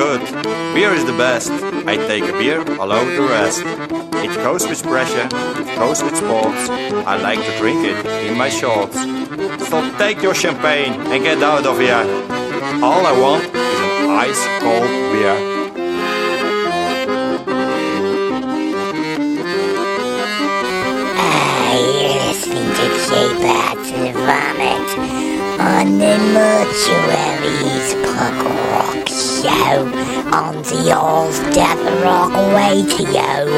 good. Beer is the best. I take a beer over the rest. It goes with pressure, it goes with sports. I like to drink it in my shorts. So take your champagne and get out of here. All I want is an ice cold beer. Ah, J-Bats Vomit on the Mortuaries Rock Show on the Old Death Rock Radio,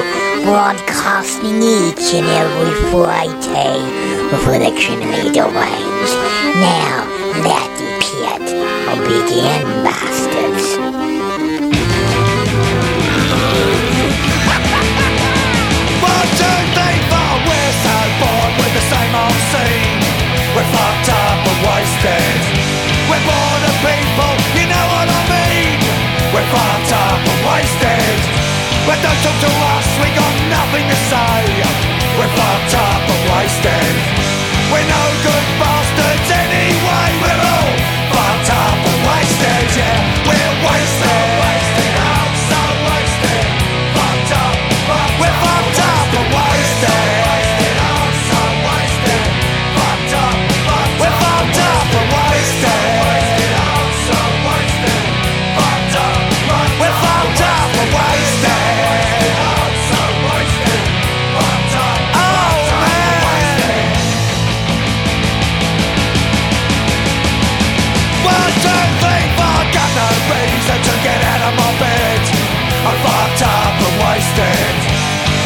broadcasting each and every Friday for the criminally deranged. Now, let the pit begin, bastards. We're fucked up and wasted. We're bored of people, fucked up and wasted. But don't talk to us, we got nothing to say. We're fucked up and wasted. We're no good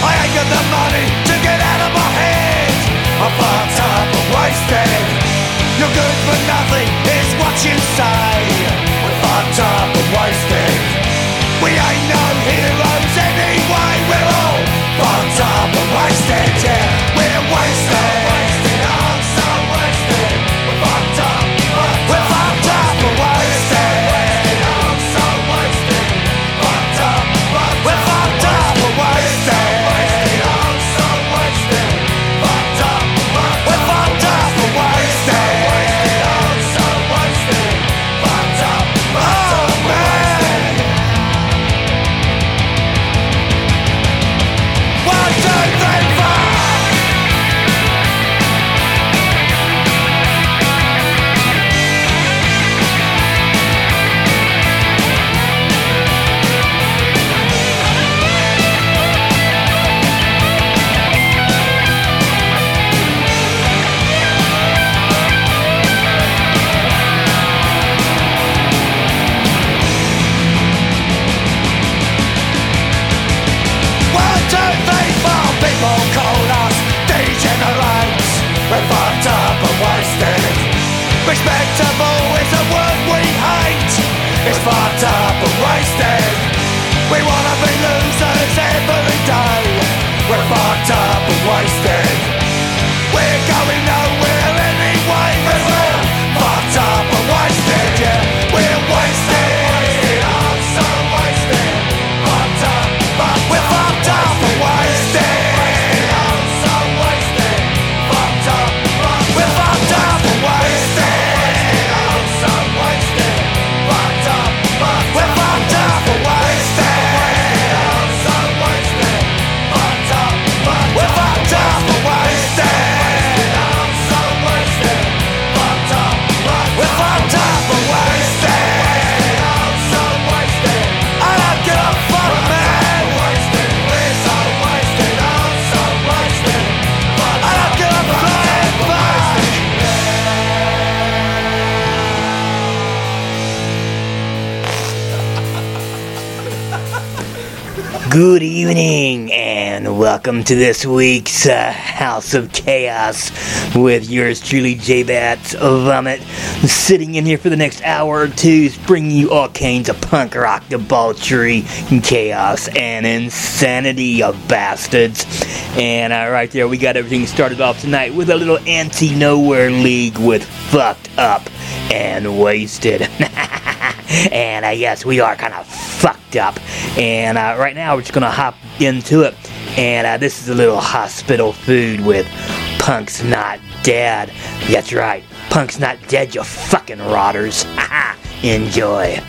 I ain't got the money to get out of my head. Up wasted. You're good for nothing, is what you say. Every day. We're fucked up and wasted. Good evening and welcome to this week's uh, House of Chaos with yours truly, J Bats Vomit, sitting in here for the next hour or two, bringing you all kinds of punk rock debauchery, and chaos, and insanity, you bastards. And uh, right there, we got everything started off tonight with a little anti nowhere league with Fucked Up and Wasted. and uh, yes, we are kind of fucked up. And uh, right now, we're just gonna hop into it. And uh, this is a little hospital food with Punk's Not Dead. That's right, Punk's Not Dead, you fucking rotters. Enjoy.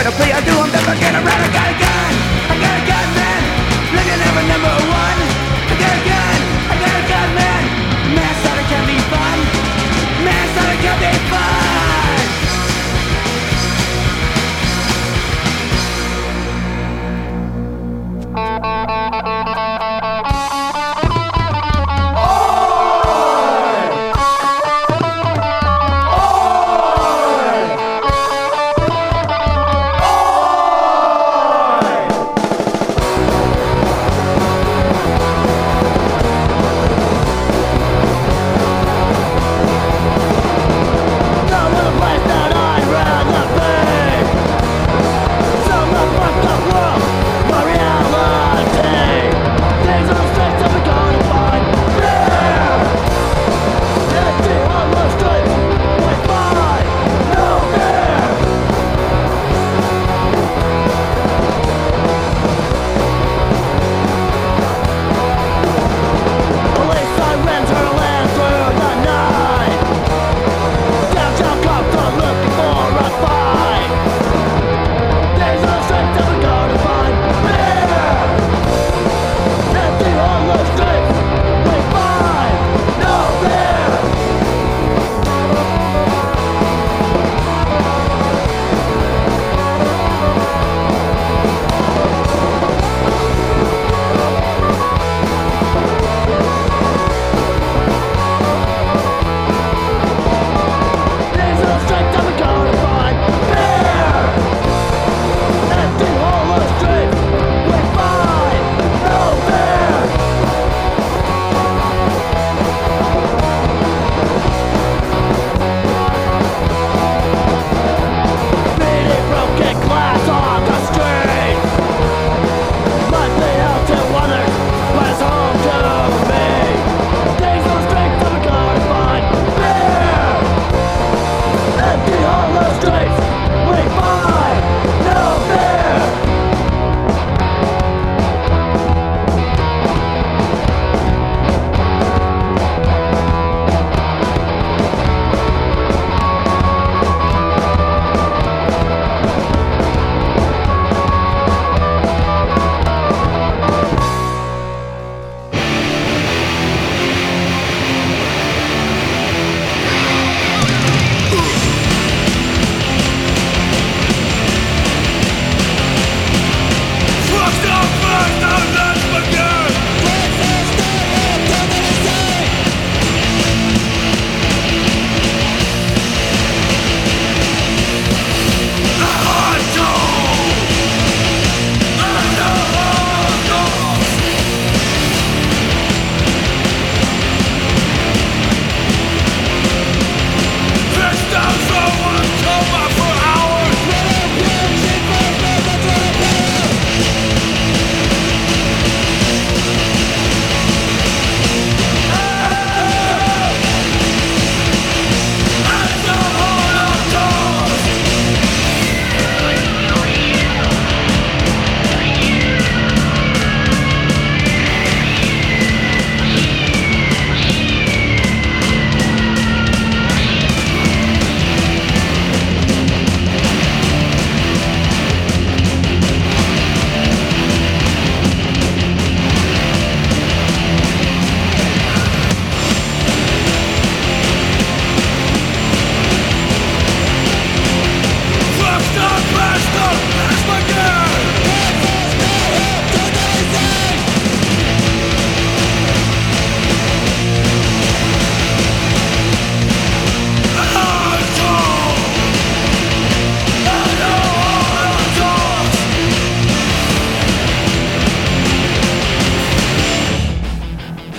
But I'll play I do, I'm never gonna run, I gotta go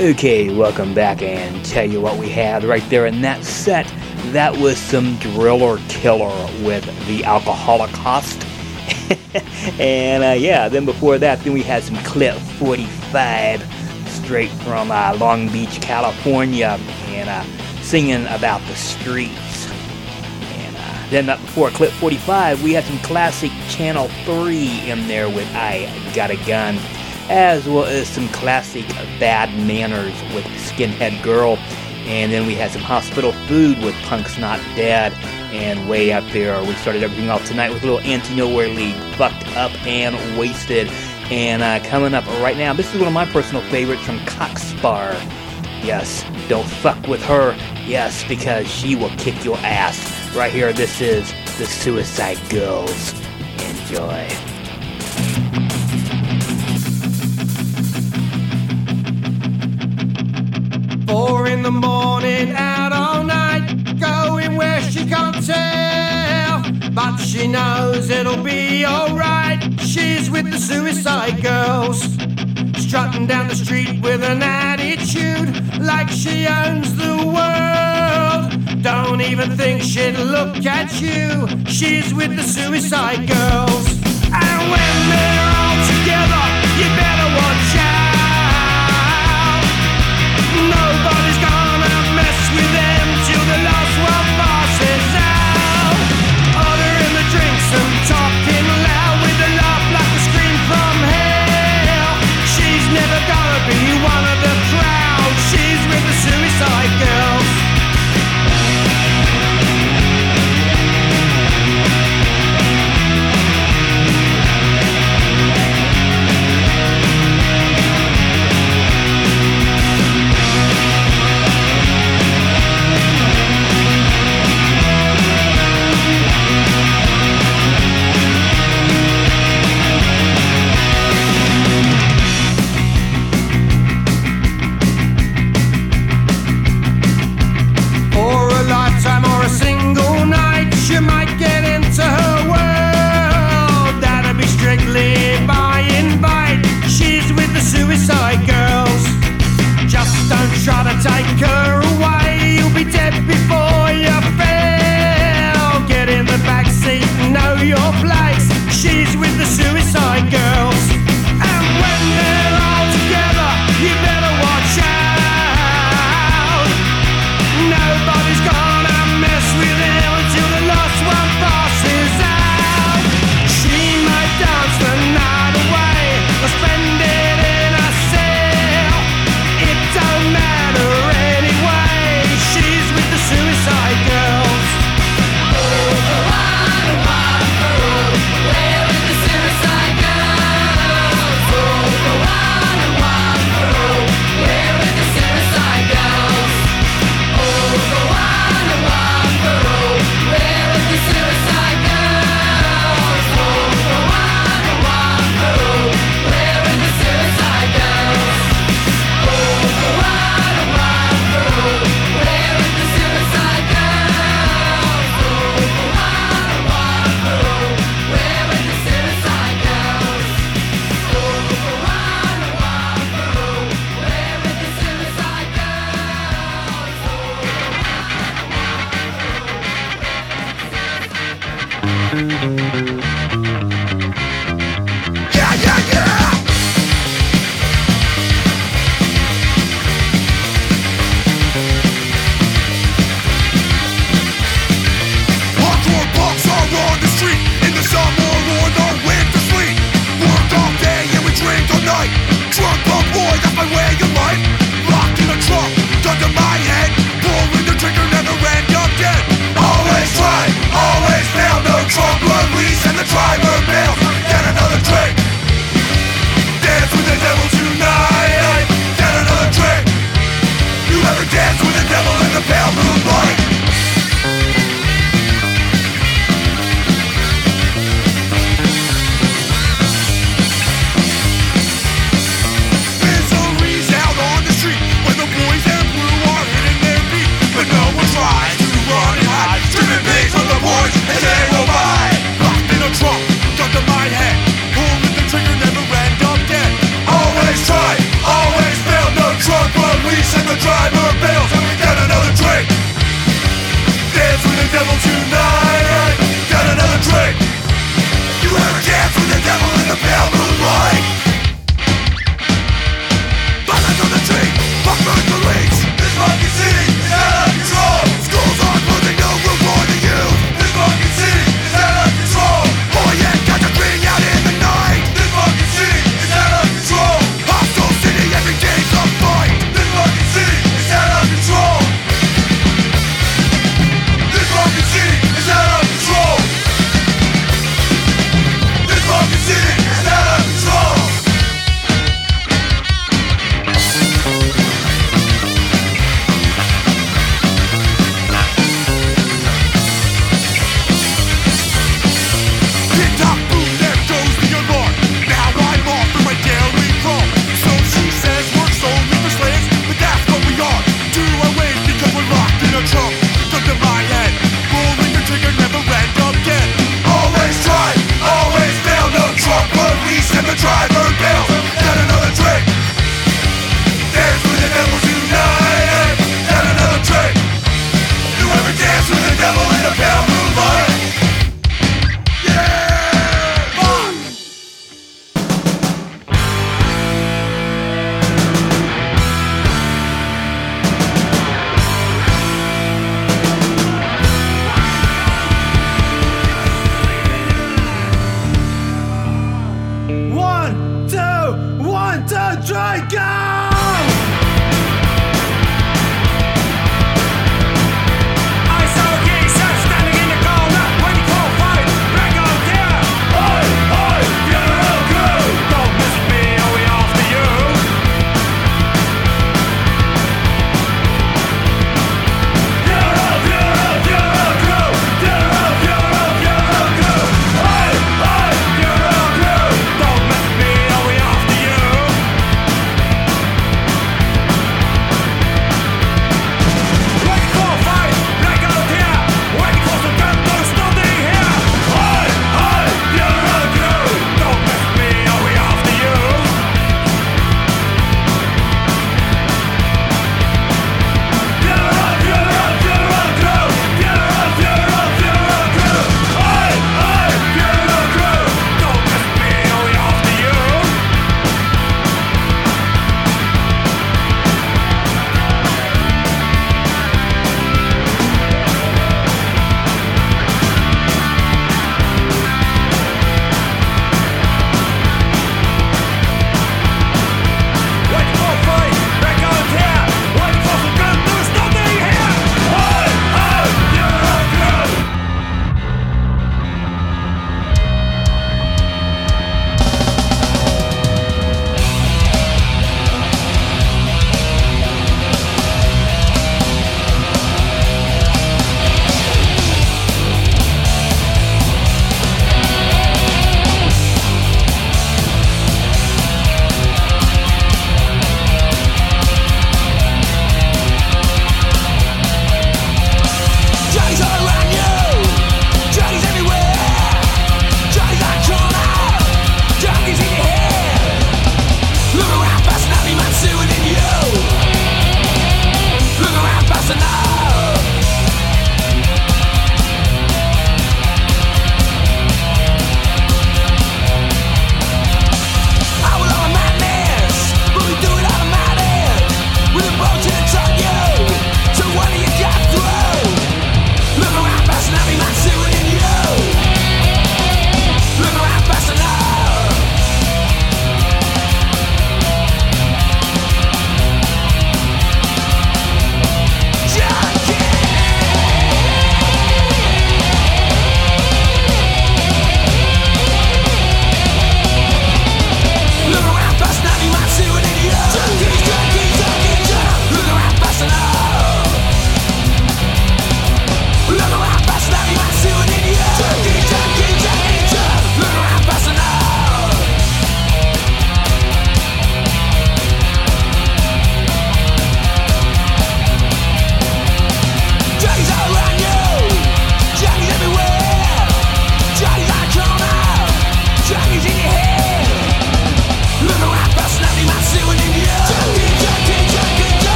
Okay, welcome back and tell you what we had right there in that set. That was some Driller Killer with the Alcoholic Cost. and uh, yeah, then before that, then we had some Clip 45 straight from uh, Long Beach, California, and uh, singing about the streets. And uh, then before Clip 45, we had some classic Channel 3 in there with I Got a Gun as well as some classic Bad Manners with Skinhead Girl. And then we had some hospital food with Punk's Not Dead. And way up there, we started everything off tonight with a little Anti Nowhere League, Fucked Up and Wasted. And uh, coming up right now, this is one of my personal favorites from Cock Sparrer. Yes, don't fuck with her. Yes, because she will kick your ass. Right here, this is the Suicide Girls. Enjoy. Four in the morning, out all night, going where she can't tell. But she knows it'll be alright. She's with the suicide girls. Strutting down the street with an attitude like she owns the world. Don't even think she'd look at you. She's with the suicide girls. And when they're all together, you better watch Five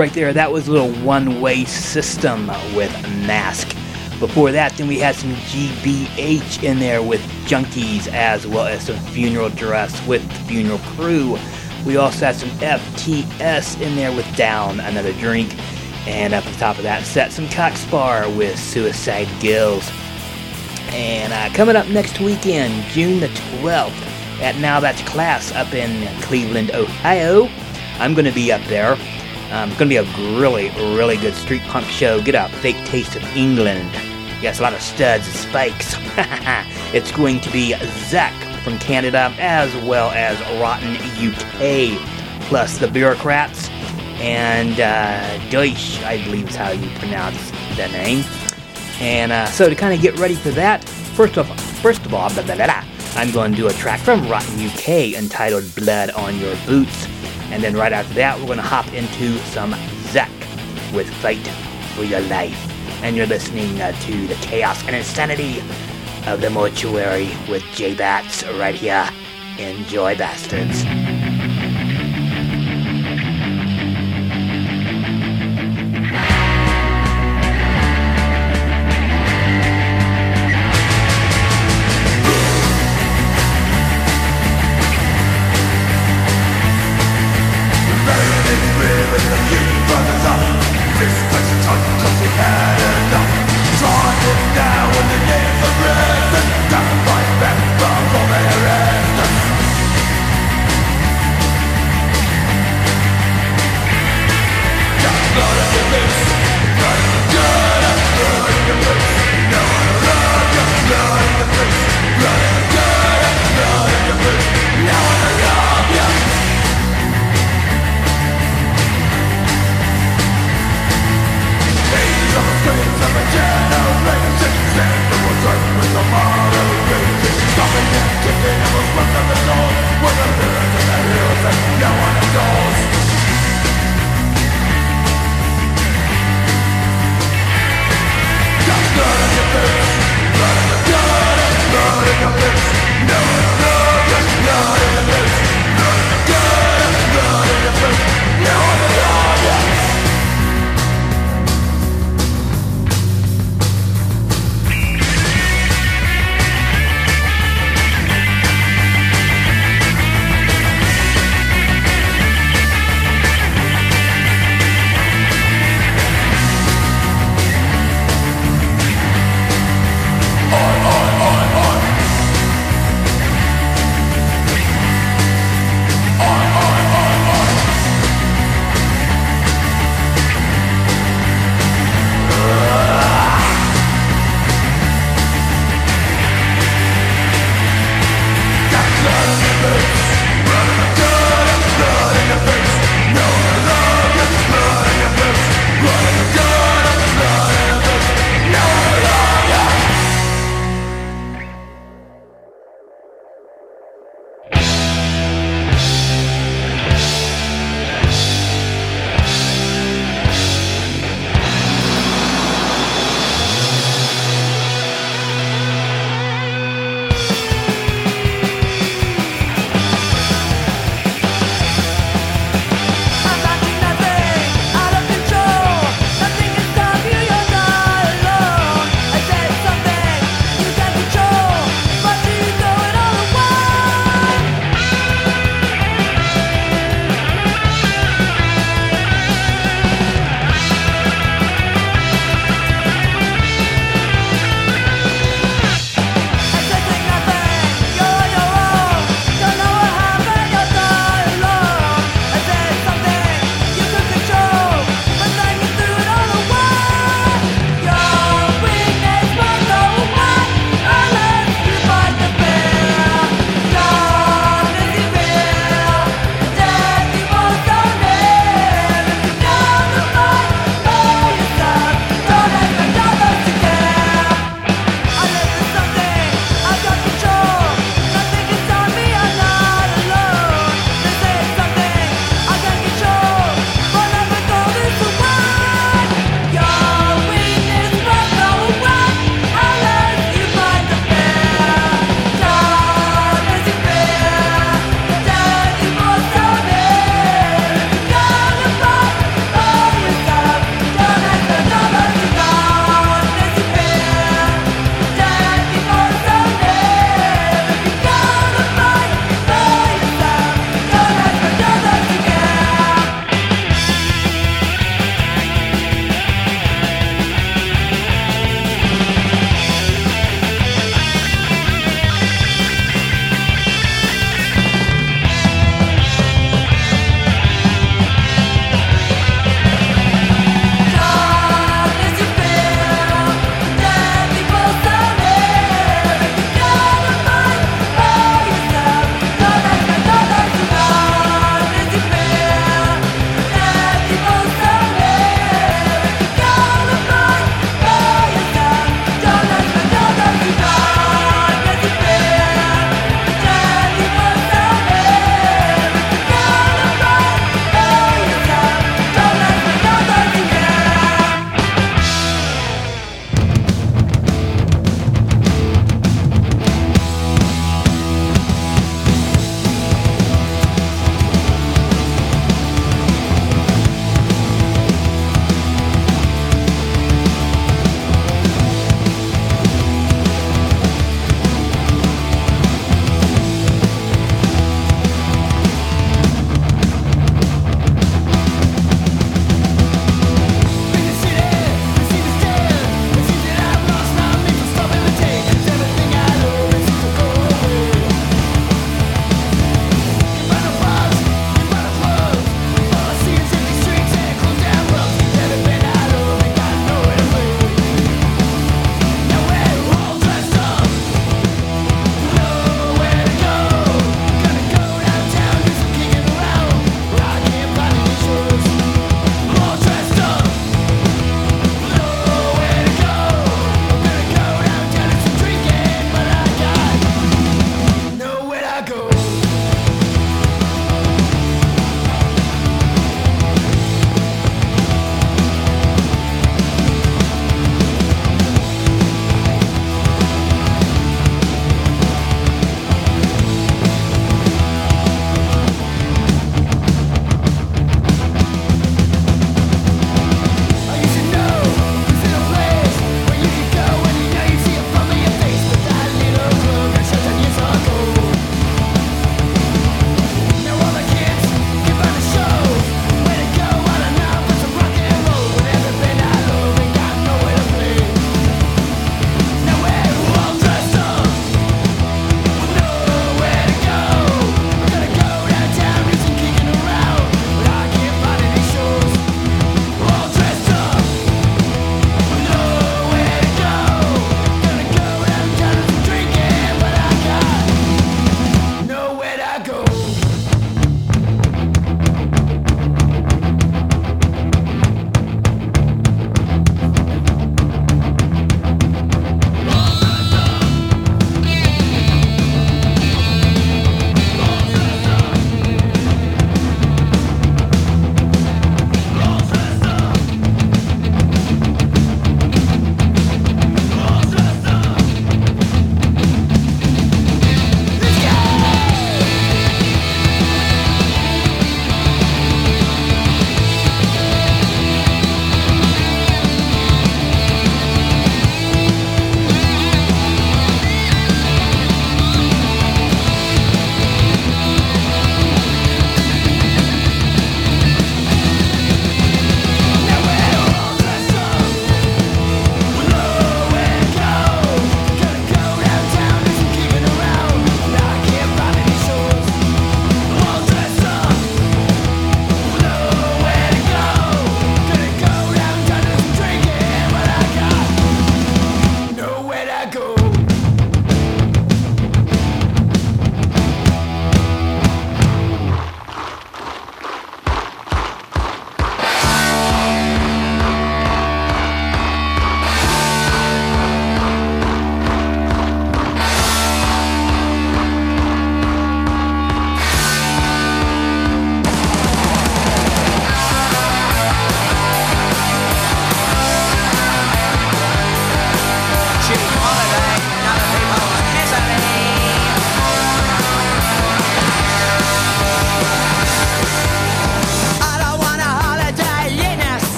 Right there, that was a little one way system with Mask. Before that, then we had some GBH in there with Junkies, as well as some Funeral Dress with Funeral Crew. We also had some FTS in there with Down, Another Drink. And up on top of that set, some Cock Sparrer with Suicide Gills. And uh, coming up next weekend, June the 12th, at Now That's Class up in Cleveland, Ohio. I'm going to be up there. Um, to be a really, really good street punk show. Get a fake taste of England. Yes, a lot of studs and spikes. it's going to be Zach from Canada as well as Rotten UK, plus the Bureaucrats and uh, Deutsch, I believe is how you pronounce the name. And uh, so to kind of get ready for that, first of first of all, blah, blah, blah, I'm going to do a track from Rotten UK entitled "Blood on Your Boots," and then right after that, we're going to hop into some Zack with "Fight for Your Life." And you're listening uh, to the chaos and insanity of the mortuary with J Bats right here. Enjoy, bastards.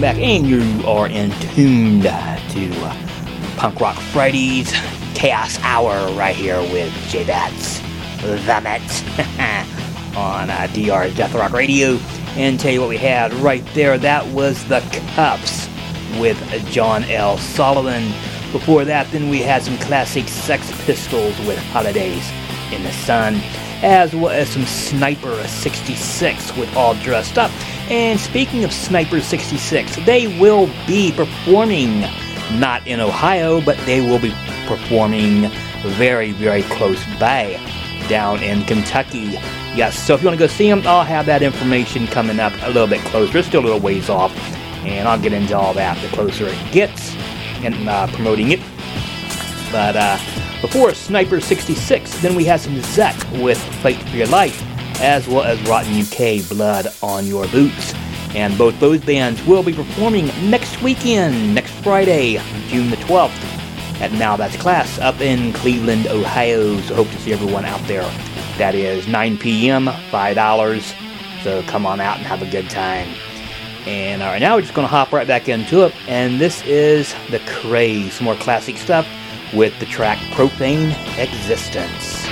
Welcome back, and you are in tuned to uh, Punk Rock Fridays Chaos Hour right here with J Bats Vomit on uh, DR's Death Rock Radio. And tell you what we had right there, that was the Cups with John L. Sullivan. Before that, then we had some classic Sex Pistols with Holidays in the Sun, as well as some Sniper 66 with All Dressed Up. And speaking of Sniper 66, they will be performing not in Ohio, but they will be performing very, very close by down in Kentucky. Yes, so if you want to go see them, I'll have that information coming up a little bit closer. It's still a little ways off, and I'll get into all that the closer it gets and uh, promoting it. But uh, before Sniper 66, then we had some Zek with Fight for Your Life as well as Rotten UK Blood on Your Boots. And both those bands will be performing next weekend, next Friday, June the 12th, at Now That's Class up in Cleveland, Ohio. So hope to see everyone out there. That is 9 p.m., $5. So come on out and have a good time. And all right, now we're just going to hop right back into it. And this is The Craze, some more classic stuff with the track Profane Existence.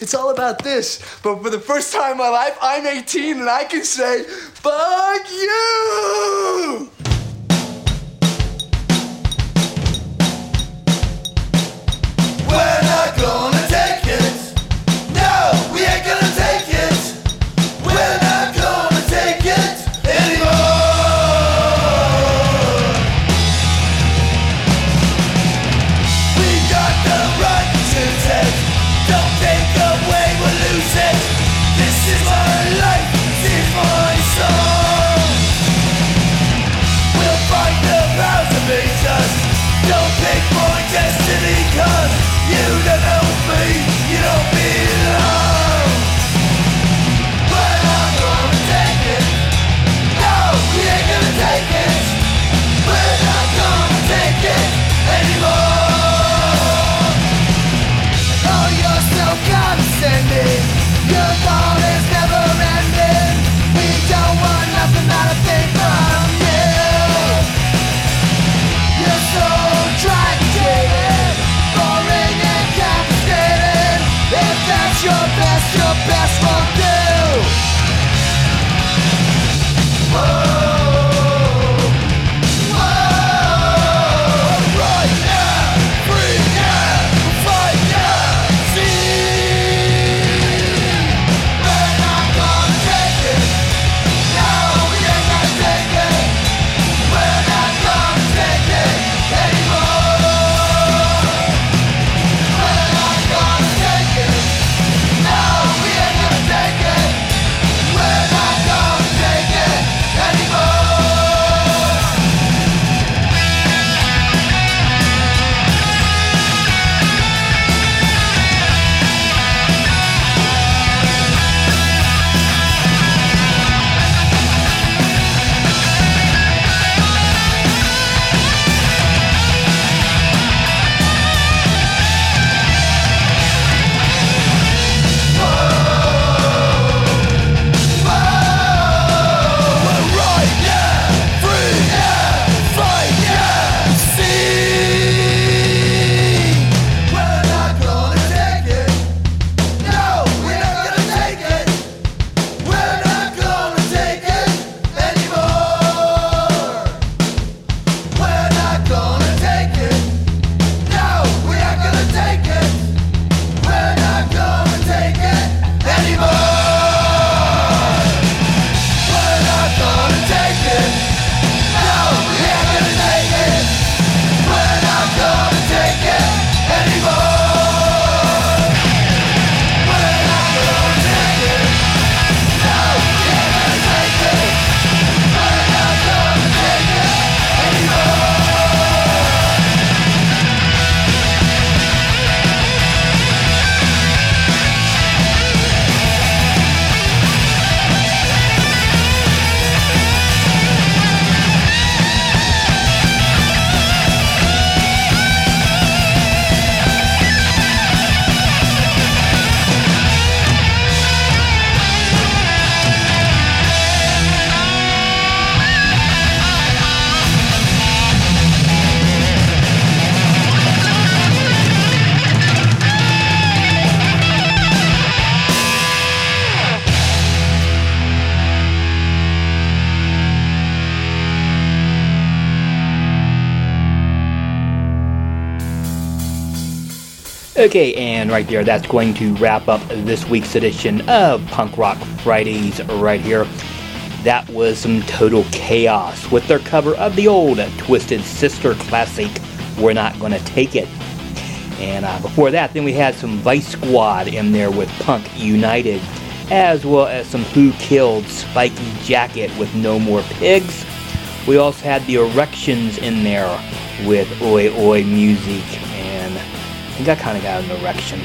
It's all about this. But for the first time in my life, I'm 18 and I can say, fuck you! Okay, and right there, that's going to wrap up this week's edition of Punk Rock Fridays right here. That was some total chaos with their cover of the old Twisted Sister classic, We're Not Gonna Take It. And uh, before that, then we had some Vice Squad in there with Punk United, as well as some Who Killed Spiky Jacket with No More Pigs. We also had the Erections in there with Oi Oi Music, Think kind of got an erection.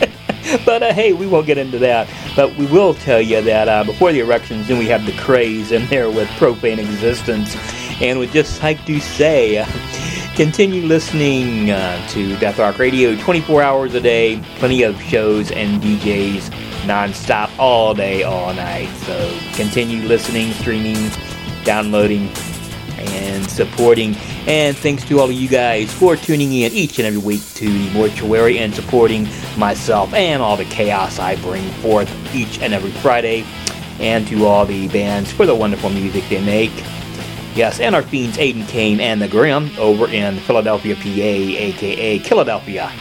but uh, hey, we won't get into that. But we will tell you that uh, before the erections, then we have the craze in there with Profane Existence. And would just like to say, uh, continue listening uh, to Death Rock Radio 24 hours a day, plenty of shows and DJs non-stop all day, all night. So continue listening, streaming, downloading, and supporting. And thanks to all of you guys for tuning in each and every week to the mortuary and supporting myself and all the chaos I bring forth each and every Friday. And to all the bands for the wonderful music they make. Yes, and our fiends Aiden Kane and the Grim over in Philadelphia, PA, aka Philadelphia.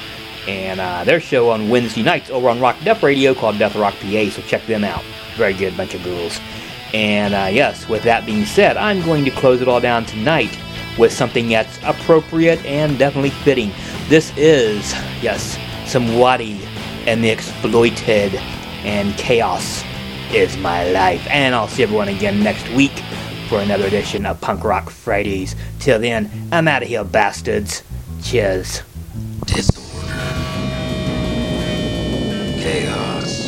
And uh, their show on Wednesday nights over on Rock Death Radio called Death Rock PA, so check them out. Very good bunch of ghouls. And uh, yes, with that being said, I'm going to close it all down tonight with something that's appropriate and definitely fitting. This is, yes, some Wattie and the Exploited and Chaos is my life. And I'll see everyone again next week for another edition of Punk Rock Fridays. Till then, I'm out of here, bastards. Cheers. Disorder. Chaos.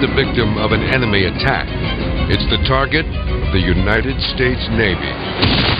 The victim of an enemy attack. It's the target of the United States Navy.